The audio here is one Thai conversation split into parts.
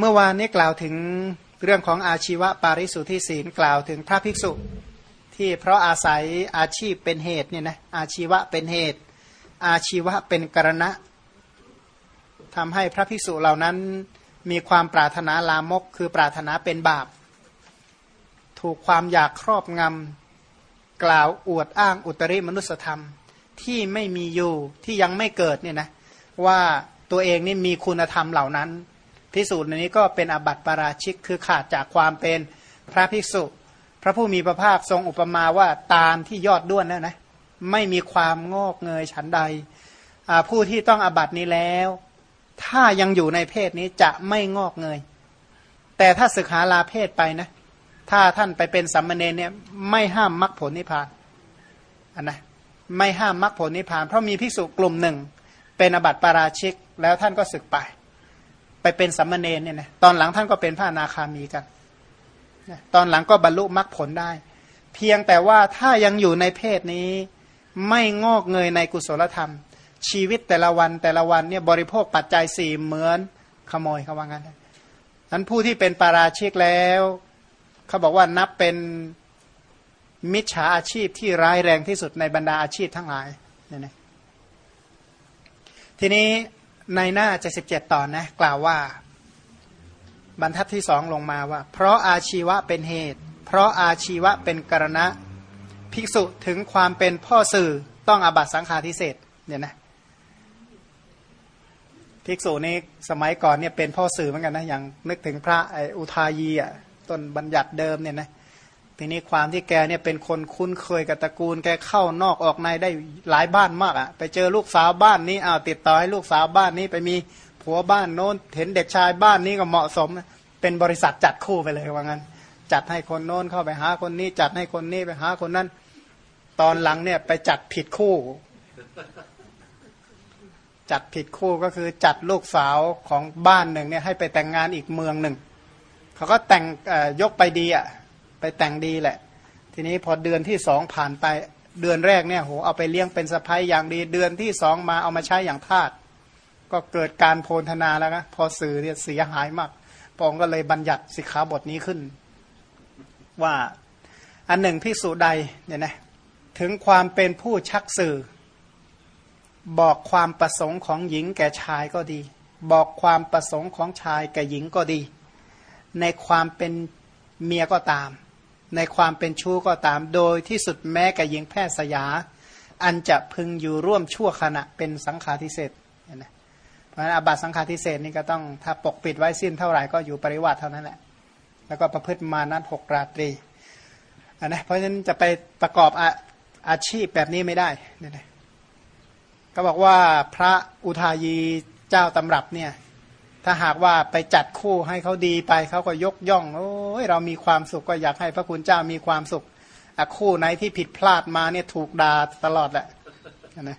เมื่อวานนี้กล่าวถึงเรื่องของอาชีวะปาริสุทธิศีลกล่าวถึงพระภิกษุ ที่เพราะอาศัยอาชีพเป็นเหตุเนี่ยนะอาชีวะเป็นเหตุ อาชีวะเป็นกรณะทำให้พระภิกษุเหล่านั้นมีความปรารถนาลามก คือปรารถนาเป็นบาป ถูกความอยากครอบงำกล่าวอวดอ้างอุตริมนุสธรรมที่ไม่มีอยู่ที่ยังไม่เกิดเนี่ยนะว่าตัวเองนี่มีคุณธรรมเหล่านั้น พิสูจน์ในนี้ก็เป็นอบัติปาราชิกคือขาดจากความเป็นพระภิกษุ พระผู้มีพระภาคทรงอุปมาว่าตาลที่ยอดด้วนนั่นนะไม่มีความงอกเงยฉันใด ผู้ที่ต้องอบัตินี้แล้ว ถ้ายังอยู่ในเพศนี้จะไม่งอกเงย แต่ถ้าศึกษาลาเพศไปนะ ถ้าท่านไปเป็นสัมมาเนเนี่ยไม่ห้ามมรรคผลนิพพานอันนะไม่ห้ามมรรคผลนิพพาน เพราะมีภิกษุกลุ่มหนึ่ง เป็นอบัติปาราชิกแล้วท่านก็ศึกไป ไปเป็นสัมมาเนนเนี่ยนะตอนหลังท่านก็เป็นพระนาคามีกันตอนหลังก็บรรลุมรรคผลได้ เพียงแต่ว่าถ้ายังอยู่ในเพศนี้ ไม่งอกเงยในกุศลธรรม ชีวิตแต่ละวันแต่ละวันเนี่ยบริโภคปัจจัยสี่เหมือนขโมยเขาว่างั้นนั้นผู้ที่เป็นปาราชิกแล้วเขาบอกว่านับเป็นมิจฉาอาชีพที่ร้ายแรงที่สุดในบรรดาอาชีพทั้งหลายเนี่ยนะทีนี้ ในหน้า77ตอนนะกล่าวว่า บรรทัดที่สองลงมาว่า เพราะอาชีวะเป็นเหตุ เพราะอาชีวะเป็นกรณะ ภิกษุถึงความเป็นพ่อสื่อต้องอบัตสังฆาทิเศษเนี่ยนะภิกษุนี้สมัยก่อนเนี่ยเป็นพ่อสื่อเหมือนกันนะอย่างนึกถึงพระไออุทายีอะต้นบัญญัติเดิมเนี่ยนะ ทีนี้ความที่แกเนี่ยเป็นคนคุ้นเคยกับตระกูล แกเข้านอกออกในได้หลายบ้านมากอะ่ะ ไปเจอลูกสาวบ้านนี้อ้าวติดต่อให้ลูกสาวบ้านนี้ไปมีผัวบ้านโน้นเห็นเด็กชายบ้านนี้ก็เหมาะสม เป็นบริษัทจัดคู่ไปเลยว่างั้น จัดให้คนโน้นเข้าไปหาคนนี้ จัดให้คนนี้ไปหาคนนั้น ตอนหลังเนี่ยไปจัดผิดคู่ จัดผิดคู่ก็คือจัดลูกสาวของบ้านหนึ่งเนี่ยให้ไปแต่งงานอีกเมืองหนึ่งเขาก็แต่งยกไปดีอะ แต่งดีแหละ ทีนี้พอเดือนที่สองผ่านไปเดือนแรกเนี่ยโหเอาไปเลี้ยงเป็นสะพ้ายอย่างดี เดือนที่สองมาเอามาใช้อย่างทาสก็เกิดการโพลธนาแล้วนะพอสื่อเนี่ยเสียหายมากปองก็เลยบัญญัติสิกขาบทนี้ขึ้น ว่าอันหนึ่งพิสูจใดเนี่ยนะถึงความเป็นผู้ชักสื่อ บอกความประสงค์ของหญิงแก่ชายก็ดี บอกความประสงค์ของชายแก่หญิงก็ดี ในความเป็นเมียก็ตาม ในความเป็นชู้ก็ตาม โดยที่สุดแม้กับหญิงแพทย์สยา อันจะพึงอยู่ร่วมชั่วขณะเป็นสังฆาทิเศษนะเพราะฉะนั้นอาบัตสังฆาทิเศษนี่ก็ต้องถ้าปกปิดไว้สิ้นเท่าไหร่ก็อยู่ปริวัติเท่านั้นแหละ แล้วก็ประพฤติมานั้นหกราตรีอันนะเพราะฉะนั้นจะไปประกอบอาอาชีพแบบนี้ไม่ได้เนี่ยนะก็บอกว่าพระอุทายีเจ้าตำรับเนี่ย ถ้าหากว่าไปจัดคู่ให้เขาดีไปเขาก็ยกย่องโอ้ยเรามีความสุขก็อยากให้พระคุณเจ้ามีความสุขคู่ไหนที่ผิดพลาดมาเนี่ยถูกด่าตลอดแหละนะ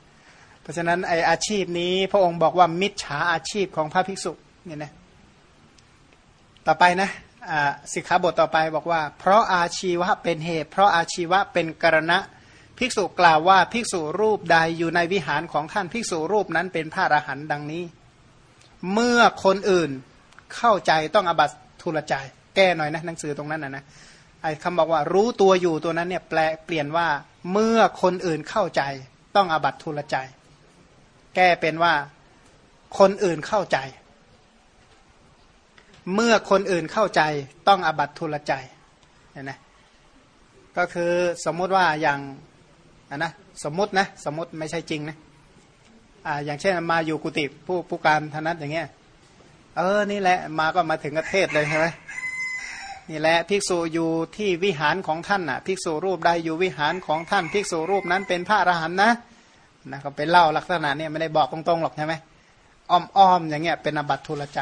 เพราะฉะนั้นไออาชีพนี้พระองค์บอกว่ามิจฉาอาชีพของพระภิกษุเนี่ยนะต่อไปนะสิกขาบทต่อไปบอกว่า เพราะอาชีวะเป็นเหตุ เพราะอาชีวะเป็นกรณะภิกษุกล่าวว่าภิกษุรูปใดอยู่ในวิหารของท่านภิกษุรูปนั้นเป็นพระอรหันต์ดังนี้ เมื่อคนอื่นเข้าใจต้องอบัตทุลใจ แก้หน่อยนะหนังสือตรงนั้นนะนะไอ้คำบอกว่ารู้ตัวอยู่ตัวนั้นเนี่ยแปลเปลี่ยนว่าเมื่อคนอื่นเข้าใจ ต้องอบัตทุลใจ แก้เป็นว่าคนอื่นเข้าใจ เมื่อคนอื่นเข้าใจ ต้องอบัตทุลใจเห็นไหมก็คือสมมติว่าอย่างนะสมมตินะสมมติไม่ใช่จริงนะ อ่าอย่างเช่นมาอยู่กุฏิผู้ผู้การธนัตอย่างเงี้ย เออนี่แหละมาก็มาถึงประเทศเลยใช่ไหมนี่แหละภิกษุอยู่ที่วิหารของท่านน่ะภิกษุรูปใดอยู่วิหารของท่านภิกษุรูปนั้นเป็นพระอรหันต์นะนะเขาไปเล่าลักษณะเนี่ยไม่ได้บอกตรงๆหรอกใช่ไหมอ้อมๆอย่างเงี้ยเป็นอบัตทุลใจ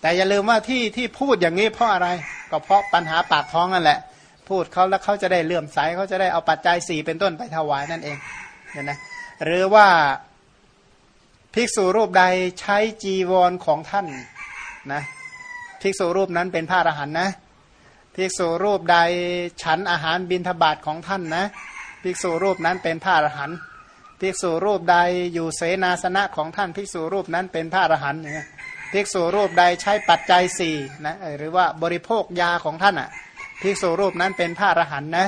แต่อย่าลืมว่าที่ที่พูดอย่างนี้เพราะอะไรก็เพราะปัญหาปากท้องนั่นแหละ พูดเขาแล้วเขาจะได้เลื่อมใสเขาจะได้เอาปัจจัยสี่เป็นต้นไปถวายนั่นเองเห็นไหมหรือว่า ภิกษุรูปใดใช้จีวรของท่านนะภิกษุรูปนั้นเป็นพระอรหันต์นะภิกษุรูปใดฉันอาหารบิณฑบาตของท่านนะภิกษุรูปนั้นเป็นพระอรหันต์ภิกษุรูปใดอยู่เสนาสนะของท่านภิกษุรูปนั้นเป็นพระอรหันต์อย่างเงี้ยภิกษุรูปใดใช้ปัจจัยสี่นะหรือว่าบริโภคยาของท่านอะภิกษุรูปนั้นเป็นพระอรหันต์นะ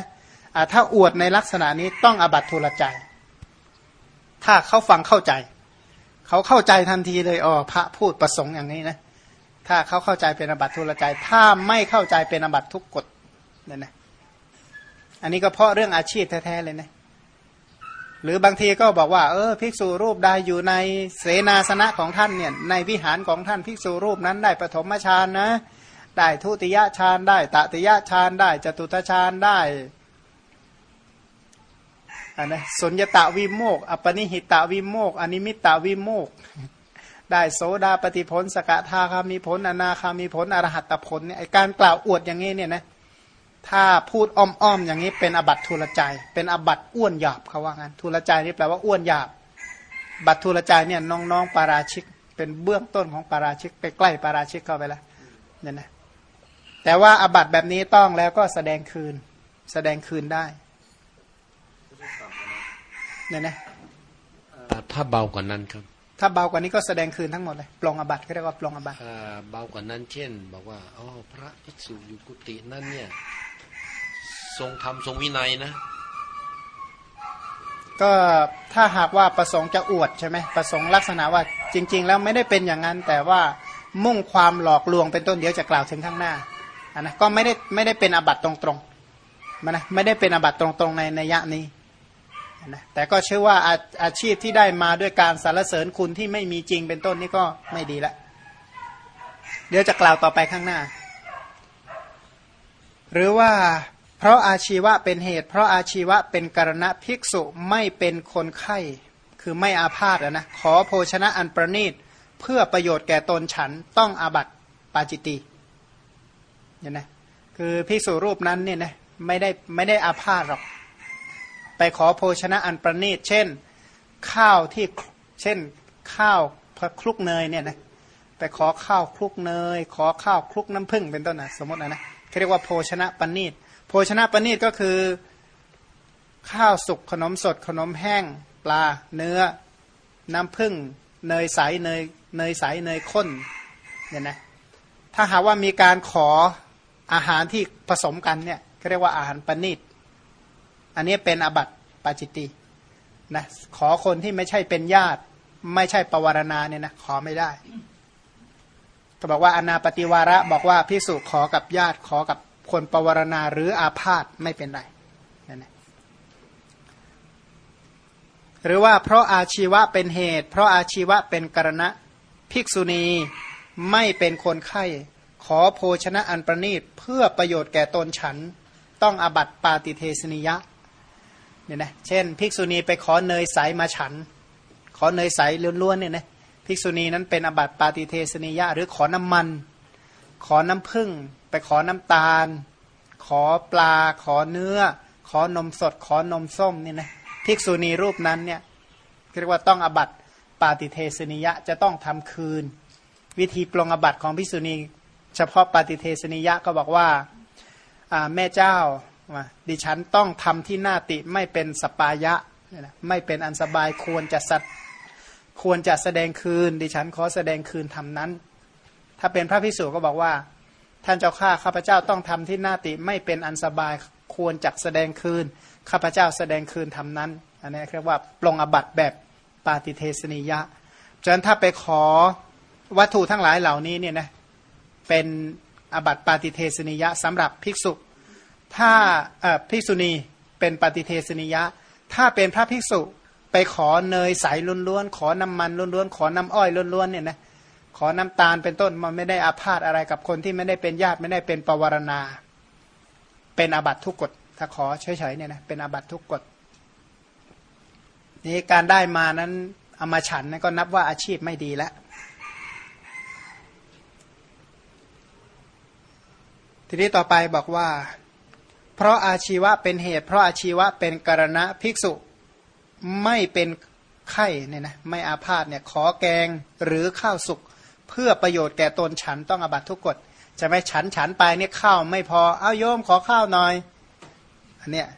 ถ้าอวดในลักษณะนี้ต้องอบัตทุลใจ ถ้าเขาฟังเข้าใจ เขาเข้าใจทันทีเลยอ๋อพระพูดประสงค์อย่างนี้นะถ้าเขาเข้าใจเป็นอบัตทุลใจ ถ้าไม่เข้าใจเป็นอบัตทุกกฎเนี่ยนะอันนี้ก็เพราะเรื่องอาชีพแท้ๆเลยนะหรือบางทีก็บอกว่า เออภิกษุรูปใดอยู่ในเสนาสนะของท่านเนี่ยในวิหารของท่านภิกษุรูปนั้นได้ปฐมฌานนะ ได้ทุติยฌานได้ตติยฌานได้จตุตฌานได้ อันนะสุญญตาวิโมกอปนิหิตาวิโมกอนิมิตาวิโมก ได้โสดาปฏิพลสกทาคามีผลอนาคามีผลอรหัตผลเนี่ยการกล่าวอวดอย่างนี้เนี่ยนะถ้าพูดอ้อมๆอย่างนี้เป็นอบัตทุลใจ เป็นอบัตอ้วนหยาบเขาว่างั้นทุลใจนี่แปลว่าอ้วนหยาบ บัตทุลใจเนี่ยน้องๆปาราชิก เป็นเบื้องต้นของปาราชิกไปใกล้ปาราชิกเข้าไปแล้วเนี่ยนะแต่ว่าอบัตแบบนี้ต้องแล้วก็แสดงคืน แสดงคืนได้ เนี่ยนะถ้าเบากว่านั้นครับ ถ้าเบากว่านี้ก็แสดงคืนทั้งหมดเลยปลงอบัตก็เรียกว่าปลงอบัตเบากว่านั้น เช่น บอกว่าอ๋อพระภิกษุอยู่กุฏินั่นเนี่ย ทรงธรรมทรงวินัยนะ ก็ถ้าหากว่าประสงค์จะอวดใช่ไหมประสงค์ลักษณะว่าจริง ๆ แล้วไม่ได้เป็นอย่างนั้น แต่ว่ามุ่งความหลอกลวงเป็นต้นเดี๋ยวจะกล่าวถึงข้างหน้าอันนะก็ไม่ได้ไม่ได้เป็นอบัตตรงๆมันนะไม่ได้เป็นอบัตตรงๆในในยะนี้ นะแต่ก็เชื่อว่าอาอาชีพที่ได้มาด้วยการสรรเสริญคุณที่ไม่มีจริงเป็นต้นนี่ก็ไม่ดีละ เดี๋ยวจะกล่าวต่อไปข้างหน้า หรือว่าเพราะอาชีวะเป็นเหตุ เพราะอาชีวะเป็นกรณะภิกษุไม่เป็นคนไข้ คือไม่อาพาธนะขอโภชนะอันประณีตเพื่อประโยชน์แก่ตนฉันต้องอาบัตปาจิตีเนี่ยนะคือภิกษุรูปนั้นเนี่ยนะไม่ได้ไม่ได้อาพาธหรอก ไปขอโภชนะอันประณีต เช่น ข้าวที่เช่นข้าวคลุกเนยเนี่ยนะไปขอข้าวคลุกเนย ขอข้าวคลุกน้ำผึ้งเป็นต้นนะสมมตินะนะเขาเรียกว่าโภชนะประณีตโภชนะประณีตก็คือ ข้าวสุกขนมสดขนมแห้ง ปลา เนื้อ น้ำผึ้งเนยใสเนยเนยใสเนยข้นเนี่ยนะถ้าหากว่ามีการขออาหารที่ผสมกันเนี่ยเขาเรียกว่าอาหารประณีต อันนี้เป็นอบัติปาจิตตินะขอคนที่ไม่ใช่เป็นญาติ ไม่ใช่ปวารณาเนี่ยนะขอไม่ได้ก็บอกว่าอนาปฏิวาระบอกว่าพิสุขอกับญาติขอกับคนปวารณาหรืออาพาธไม่เป็นไรนั่นแหละหรือว่าเพราะอาชีวะเป็นเหตุ เพราะอาชีวะเป็นกรณะภิกษุณีไม่เป็นคนไข้ ขอโภชนะอันประณีตเพื่อประโยชน์แก่ตนฉัน ต้องอบัตปาติเทสนิยะ เนี่ยนะเช่น ภิกษุณีไปขอเนยใสมาฉัน ขอเนยใสล้วนๆเนี่ยนะภิกษุณีนั้นเป็นอบัตปาติเทสนิยะ หรือขอน้ำมัน ขอน้ำผึ้งไปขอน้ำตาล ขอปลา ขอเนื้อ ขอนมสด ขอนมส้มเนี่ยนะภิกษุณีรูปนั้นเนี่ยเรียกว่าต้องอบัตปาติเทสนิยะจะต้องทำคืน วิธีปลงอบัติของภิกษุณี เฉพาะปาติเทสนิยะก็บอกว่าแม่เจ้า ดิฉันต้องทำที่หน้าติไม่เป็นสปายะ ไม่เป็นอันสบายควรจะสัตควรจะแสดงคืน ดิฉันขอแสดงคืนทำนั้น ถ้าเป็นพระพิสุก็บอกว่า ท่านเจ้าข้าข้าพเจ้าต้องทำที่หน้าติไม่เป็นอันสบายควรจะแสดงคืนข้าพเจ้าแสดงคืนทำนั้นอันนี้เรียกว่าปลงอบัตแบบปาติเทสนิยะฉะนั้นถ้าไปขอวัตถุทั้งหลายเหล่านี้เนี่ยนะเป็นอบัตปาติเทสนิยะสำหรับภิกษุ ถ้าภิกษุณีเป็นปฏิเทสนิยะ ถ้าเป็นพระภิกษุไปขอเนยใสล้วนๆขอน้ำมันล้วนๆขอน้ำอ้อยล้วนๆเนี่ยนะขอน้ำตาลเป็นต้นมันไม่ได้อาพาธอะไรกับคนที่ไม่ได้เป็นญาติไม่ได้เป็นปวารณา เป็นอาบัตทุกกฎถ้าขอเฉยๆเนี่ยนะเป็นอาบัตทุกกฎนี่การได้มานั้นเอามาฉันนก็นับว่าอาชีพไม่ดีแล้วทีนี้ต่อไปบอกว่า เพราะอาชีวะเป็นเหตุ เพราะอาชีวะเป็นกรณะภิกษุไม่เป็นไข้เนี่ยนะไม่อาพาธเนี่ยขอแกงหรือข้าวสุกเพื่อประโยชน์แก่ตนฉันต้องอบัตทุกกฎจะไม่ฉันฉันไปเนี่ยข้าวไม่พอเอาโยมขอข้าวหน่อยอันเนี้ย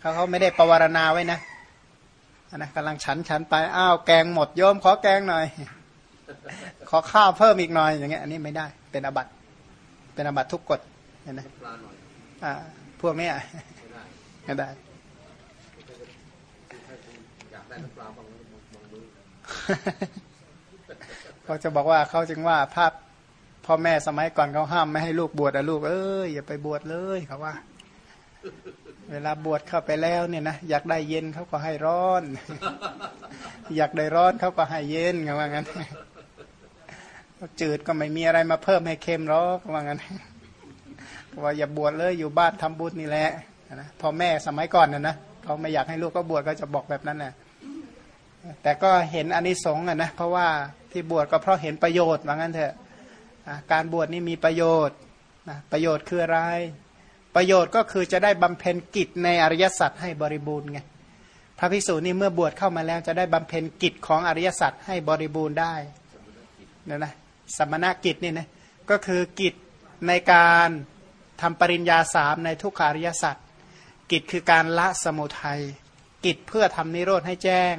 เขาเขาไม่ได้ประวารณาไว้นะนะกำลังฉันฉันไปอ้าวแกงหมดโยมขอแกงหน่อย ขอข้าวเพิ่มอีกหน่อยอย่างเงี้ยอันนี้ไม่ได้เป็นอบัตเป็นอบัตทุกกฎเห็นไหมปลาหน่อยอ่า พวกเนี้ยไม่ได้ไม่ได้อยากได้น้ำปลาบางบางมื้อเขาจะบอกว่าเขาจึงว่าภาพพ่อแม่สมัยก่อนเขาห้ามไม่ให้ลูกบวชอะลูกเอ้ยอย่าไปบวชเลยเขาว่า เวลาบวชเข้าไปแล้วเนี่ยนะอยากได้เย็นเขาก็ให้ร้อน อยากได้ร้อนเขาก็ให้เย็นเขาว่างั้นจืดก็ไม่มีอะไรมาเพิ่มให้เค็มหรอกเขาว่างั้นเขา ว่าอย่าบวชเลยอยู่บ้านทำบุญนี่แหละนะพ่อแม่สมัยก่อนนะนะเขาไม่อยากให้ลูกก็บวชก็จะบอกแบบนั้นแหละแต่ก็เห็นอานิสงส์อะนะเพราะว่าที่บวชก็เพราะเห็นประโยชน์ว่างั้นเถอะอะการบวชนี่มีประโยชน์นะประโยชน์คืออะไร ประโยชน์ก็คือจะได้บำเพ็ญกิจในอริยสัจให้บริบูรณ์ไงพระภิกษุนี่เมื่อบวชเข้ามาแล้วจะได้บำเพ็ญกิจของอริยสัจให้บริบูรณ์ได้นะนะสมณกิจนี่นะก็คือกิจในการ ทำปริญญาสามในทุกขาริยสัจกิจคือการละสมุทัยกิจเพื่อทำนิโรธให้แจ้ง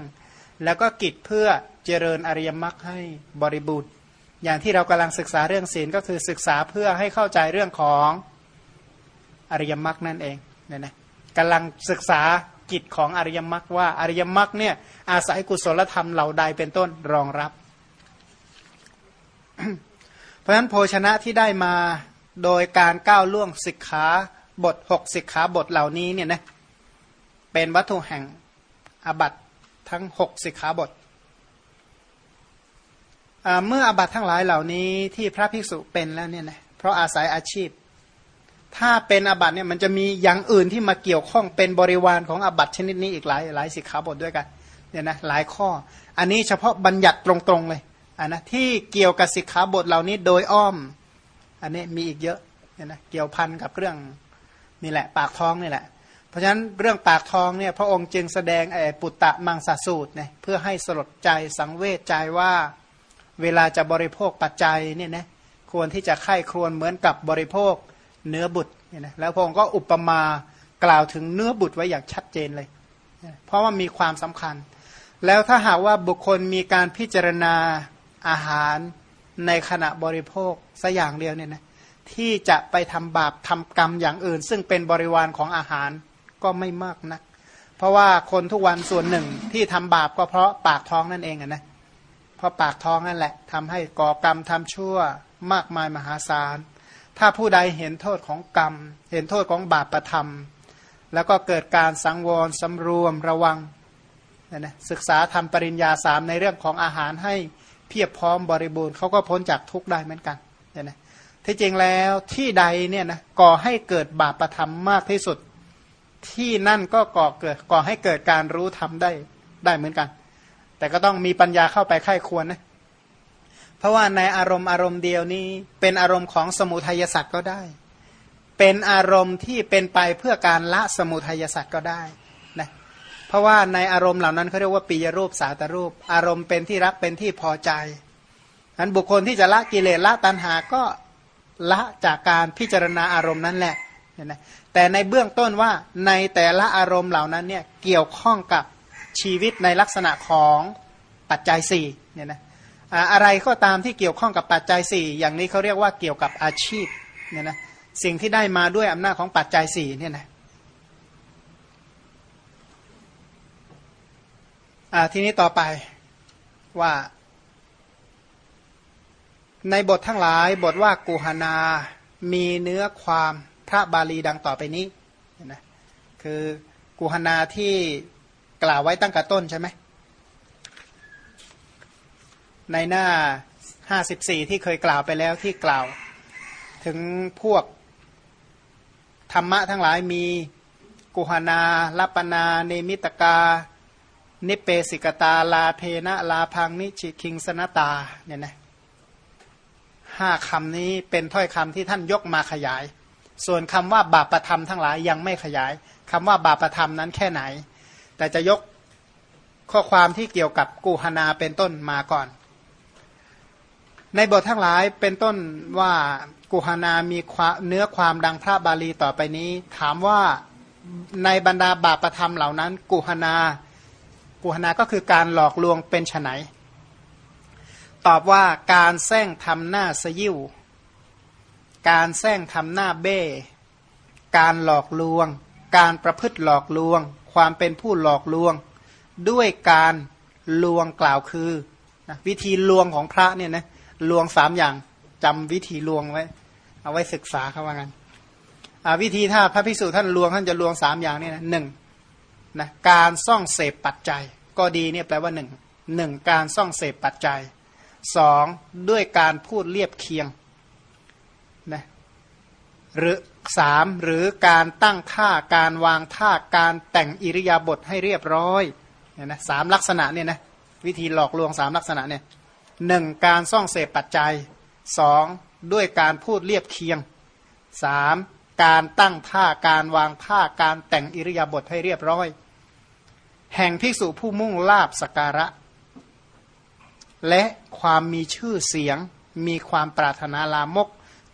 แล้วก็กิจเพื่อเจริญอริยมรรคให้บริบูรณ์อย่างที่เรากำลังศึกษาเรื่องศีลก็คือศึกษาเพื่อให้เข้าใจเรื่องของอริยมรรคนั่นเองเนี่ยนะกำลังศึกษากิจของอริยมรรคว่าอริยมรรคเนี่ยอาศัยกุศลธรรมเหล่าใดเป็นต้นรองรับ เพราะฉะนั้นโภชนะที่ได้มา โดยการก้าวล่วงสิกขาบทหกสิกขาบทเหล่านี้เนี่ยนะเป็นวัตถุแห่งอบัตทั้งหกสิกขาบทเมื่ออาบัตทั้งหลายเหล่านี้ที่พระภิกษุเป็นแล้วเนี่ยนะเพราะอาศัยอาชีพ ถ้าเป็นอาบัตเนี่ยมันจะมีอย่างอื่นที่มาเกี่ยวข้องเป็นบริวารของอาบัตชนิดนี้อีกหลายหลายสิกขาบทด้วยกันเนี่ยนะหลายข้อ อันนี้เฉพาะบัญญัติตรงๆเลยอันนะที่เกี่ยวกับสิกขาบทเหล่านี้โดยอ้อม อันนี้มีอีกเยอะเนี่ยนะเกี่ยวพันกับเรื่องนี่แหละ ปากท้องนี่แหละ เพราะฉะนั้นเรื่องปากท้องเนี่ยพระองค์จึงแสดงไอ้ปุตตะมังสสูตรเนี่ยเพื่อให้สลดใจสังเวชใจว่าเวลาจะบริโภคปัจจัยเนี่ยนะควรที่จะไข้ครวญเหมือนกับบริโภคเนื้อบุตรเนี่ยนะแล้วพระองค์ก็อุปมากล่าวถึงเนื้อบุตรไว้อย่างชัดเจนเลย เพราะว่ามีความสำคัญ แล้วถ้าหากว่าบุคคลมีการพิจารณาอาหารในขณะบริโภค สัอย่างเดียวเนี่ยนะที่จะไปทำบาปทำกรรมอย่างอื่น ซึ่งเป็นบริวารของอาหารก็ไม่มากนัก เพราะว่าคนทุกวันส่วนหนึ่งที่ทำบาปก็เพราะปากท้องนั่นเองนะเพราะปากท้องนั่นแหละทำให้ก่อกรรมทำชั่วมากมายมหาศาล ถ้าผู้ใดเห็นโทษของกรรม เห็นโทษของบาปประธรรม แล้วก็เกิดการสังวรสำรวมระวังนะนะศึกษาทำปริญญาสามในเรื่องของอาหารให้เพียบพร้อมบริบูรณ์เขาก็พ้นจากทุกข์ได้เหมือนกัน เนี่ยนะที่จริงแล้วที่ใดเนี่ยนะก่อให้เกิดบาปประธรรมมากที่สุด ที่นั่นก็ก่อเกิดก่อให้เกิดการรู้ทำได้ได้เหมือนกัน แต่ก็ต้องมีปัญญาเข้าไปไข้ควรนะเพราะว่าในอารมณ์อารมณ์เดียวนี้เป็นอารมณ์ของสมุทัยสัตว์ก็ได้ เป็นอารมณ์ที่เป็นไปเพื่อการละสมุทัยสัตว์ก็ได้นะเพราะว่าในอารมณ์เหล่านั้นเขาเรียกว่าปียรูปสาตรูป อารมณ์เป็นที่รักเป็นที่พอใจ นั้นบุคคลที่จะละกิเลสละตัณหาก็ละจากการพิจารณาอารมณ์นั้นแหละเห็นะแต่ในเบื้องต้นว่าในแต่ละอารมณ์เหล่านั้นเนี่ยเกี่ยวข้องกับชีวิตในลักษณะของปัจจัยสี่เนี่ยนะอะไรก็ตามที่เกี่ยวข้องกับปัจจัยสี่อย่างนี้เขาเรียกว่าเกี่ยวกับอาชีพเนี่ยนะสิ่งที่ได้มาด้วยอำนาจของปัจจัยสี่เนี่ยนะทีนี้ต่อไปว่า ในบททั้งหลายบทว่ากุหนา มีเนื้อความพระบาลีดังต่อไปนี้นะคือกุหนาที่กล่าวไว้ตั้งแต่ต้นใช่ไหมในหน้าห้าสิบสี่ที่เคยกล่าวไปแล้วที่กล่าว ถึงพวกธรรมะทั้งหลายมีกุหนาลัปนา เนมิตกา นิเปสิกตา ลาเพนะ ลาพังนิชิคิงสนตาเนี่ยนะ ห้าคำนี้เป็นถ้อยคำที่ท่านยกมาขยาย ส่วนคำว่าบาปประธรรมทั้งหลายยังไม่ขยายคำว่าบาปประธรรมนั้นแค่ไหน แต่จะยกข้อความที่เกี่ยวกับกูหนาเป็นต้นมาก่อน ในบททั้งหลายเป็นต้นว่ากุหนามีเนื้อความดังพระบาลีต่อไปนี้ ถามว่าในบรรดาบาปประธรรมเหล่านั้นกุหนากุหนาก็คือการหลอกลวงเป็นไน ตอบว่าการแซงทำหน้าสยิวการแซงทำหน้าเบ้ การหลอกลวง การประพฤติหลอกลวง ความเป็นผู้หลอกลวง ด้วยการลวงกล่าวคือนะวิธีลวงของพระเนี่ยนะลวงสามอย่างจำวิธีลวงไว้ เอาไว้ศึกษาเขาว่างั้นวิธีถ้าพระภิกษุท่านลวงท่านจะลวงสามอย่างเนี่ยนะหนึ่งนะการซ่องเสพปัจจัย ก็ดีเนี่ยแปลว่าหนึ่งหนึ่งการซ่องเสพปัจจัย สองด้วยการพูดเรียบเคียงนะหรือสามหรือการตั้งท่าการวางท่าการแต่งอิริยาบถให้เรียบร้อยเนี่ยนะสามลักษณะเนี่ยนะวิธีหลอกลวงสามลักษณะเนี่ยหนึ่งการซ่องเสพปัจจัยสองด้วยการพูดเรียบเคียงสามการตั้งท่าการวางท่าการแต่งอิริยาบถให้เรียบร้อย แห่งภิกษุผู้มุ่งลาบสการะ และความมีชื่อเสียง มีความปรารถนาลามก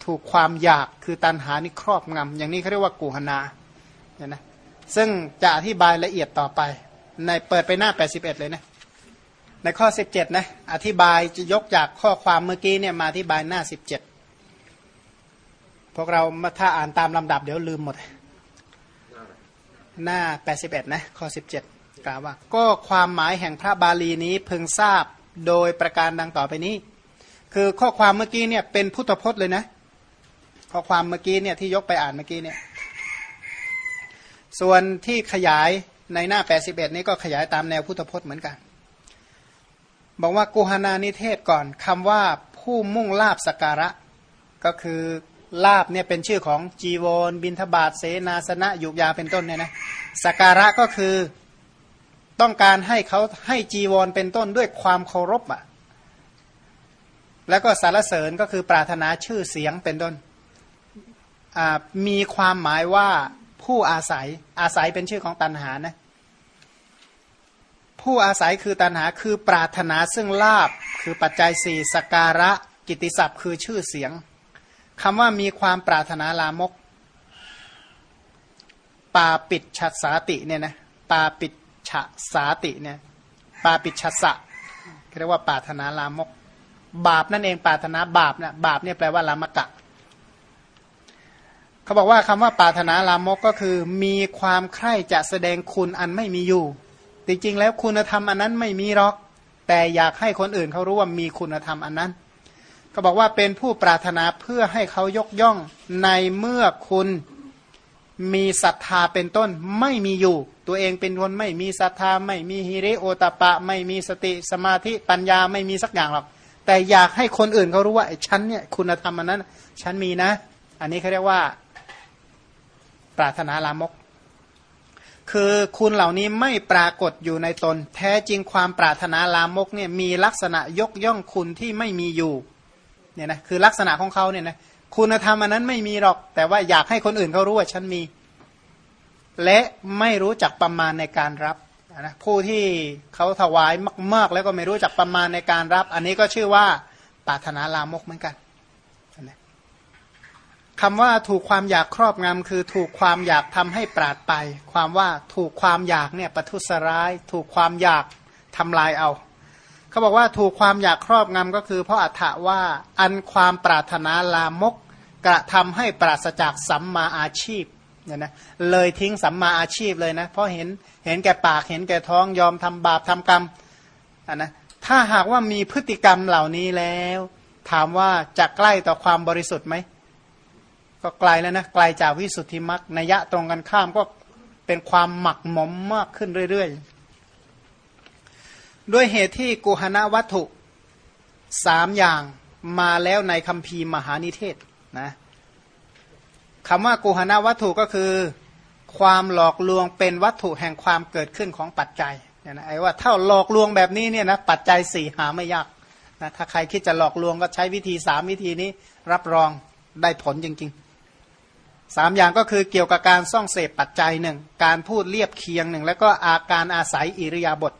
ถูกความอยากคือตันหานี่ครอบงำอย่างนี้เขาเรียกว่ากุหนาเนี่ยนะซึ่งจะอธิบายละเอียดต่อไป ในเปิดไปหน้า 81 เลยนะในข้อ 17 นะ อธิบายจะยกจากข้อความเมื่อกี้เนี่ยมาอธิบายหน้า 17 พวกเราถ้าอ่านตามลำดับเดี๋ยวลืมหมด หน้า 81 นะ ข้อ 17 กล่าวว่า ก็ความหมายแห่งพระบาลีนี้พึงทราบ โดยประการดังต่อไปนี้ คือข้อความเมื่อกี้เนี่ยเป็นพุทธพจน์เลยนะ ข้อความเมื่อกี้เนี่ยที่ยกไปอ่านเมื่อกี้เนี่ย ส่วนที่ขยายในหน้า 81 นี้ก็ขยายตามแนวพุทธพจน์เหมือนกัน บอกว่ากุหานานิเทศก่อนคำว่าผู้มุ่งลาบสการะ ก็คือลาบเนี่ยเป็นชื่อของจีวรบินทบาทเสนาสนะยุกยาเป็นต้นเนี่ยนะสการะก็คือ ต้องการให้เขาให้จีวรเป็นต้นด้วยความเคารพอะ แล้วก็สารเสริญก็คือปรารถนาชื่อเสียงเป็นต้นมีความหมายว่าผู้อาศัยอาศัยเป็นชื่อของตันหานะผู้อาศัยคือตันหาคือปรารถนาซึ่งลาบคือปัจจัยสี่สการะกิติศัพท์คือชื่อเสียงคำว่ามีความปรารถนาลามก ปาปิดฉัตสาติเนี่ยนะปาปิด ฉะสาติเนี่ยปาปิดฉัสะเรียกว่าปารถนาลามก บาปนั่นเองปารถนาบาปนะบาปเนี่ยแปลว่าลามกะเขาบอกว่าคำว่าปารถนาลามกก็คือ มีความใคร่จะแสดงคุณอันไม่มีอยู่ จริงๆแล้วคุณธรรมอันนั้นไม่มีหรอก แต่อยากให้คนอื่นเขารู้ว่ามีคุณธรรมอันนั้นก็บอกว่าเป็นผู้ปรารถนาเพื่อให้เขายกย่องในเมื่อคุณ มีศรัทธาเป็นต้นไม่มีอยู่ ตัวเองเป็นคนไม่มีศรัทธาไม่มีฮิริโอตปะ ไม่มีสติสมาธิปัญญาไม่มีสักอย่างหรอก แต่อยากให้คนอื่นเขารู้ว่าฉันเนี่ยคุณธรรมอันนั้นฉันมีนะ อันนี้เขาเรียกว่า ปรารถนาลามก คือคุณเหล่านี้ไม่ปรากฏอยู่ในตน แท้จริงความปรารถนาลามกเนี่ยมีลักษณะยกย่องคุณที่ไม่มีอยู่เนี่ยนะคือลักษณะของเขาเนี่ยนะ คุณธรรมอันนั้นไม่มีหรอก แต่ว่าอยากให้คนอื่นเขารู้ว่าฉันมี และไม่รู้จักประมาณในการรับนะผู้ที่เขาถวายมาก ๆ แล้วก็ไม่รู้จักประมาณในการรับ อันนี้ก็ชื่อว่าปาถนาลามกเหมือนกันคำว่าถูกความอยากครอบงำคือถูกความอยากทำให้ปราดไป ความว่าถูกความอยากเนี่ยประทุษร้าย ถูกความอยากทำลายเอา เขาบอกว่าถูกความอยากครอบงำก็คือ เพราะอัฏฐว่าอันความปรารถนาลามก กระทำให้ปราศจากสัมมาอาชีพเนี่ยนะเลยทิ้งสัมมาอาชีพเลยนะ เพราะเห็นเห็นแก่ปากเห็นแก่ท้องยอมทำบาปทำกรรมอะนะถ้าหากว่ามีพฤติกรรมเหล่านี้แล้ว ถามว่าจะใกล้ต่อความบริสุทธิ์ไหมก็ไกลแล้วนะไกลจากวิสุทธิมรรคนัยะตรงกันข้ามก็เป็นความหมักหมมมากขึ้นเรื่อยๆ ด้วยเหตุที่กุหณวัตถุสามอย่างมาแล้วในคัมภีร์มหานิเทศนะคำว่ากุหณวัตถุก็คือ ความหลอกลวงเป็นวัตถุแห่งความเกิดขึ้นของปัจจัยเนี่ยนะไอ้ว่าถ้าหลอกลวงแบบนี้เนี่ยนะปัจจัยสี่หาไม่ยากนะถ้าใครคิดจะหลอกลวงก็ใช้วิธีสามวิธีนี้รับรองได้ผลจริงๆสามอย่างก็คือเกี่ยวกับการซ่องเสพปัจจัยหนึ่งการพูดเรียบเคียงหนึ่งแล้วก็อาการอาศัยอิริยาบถ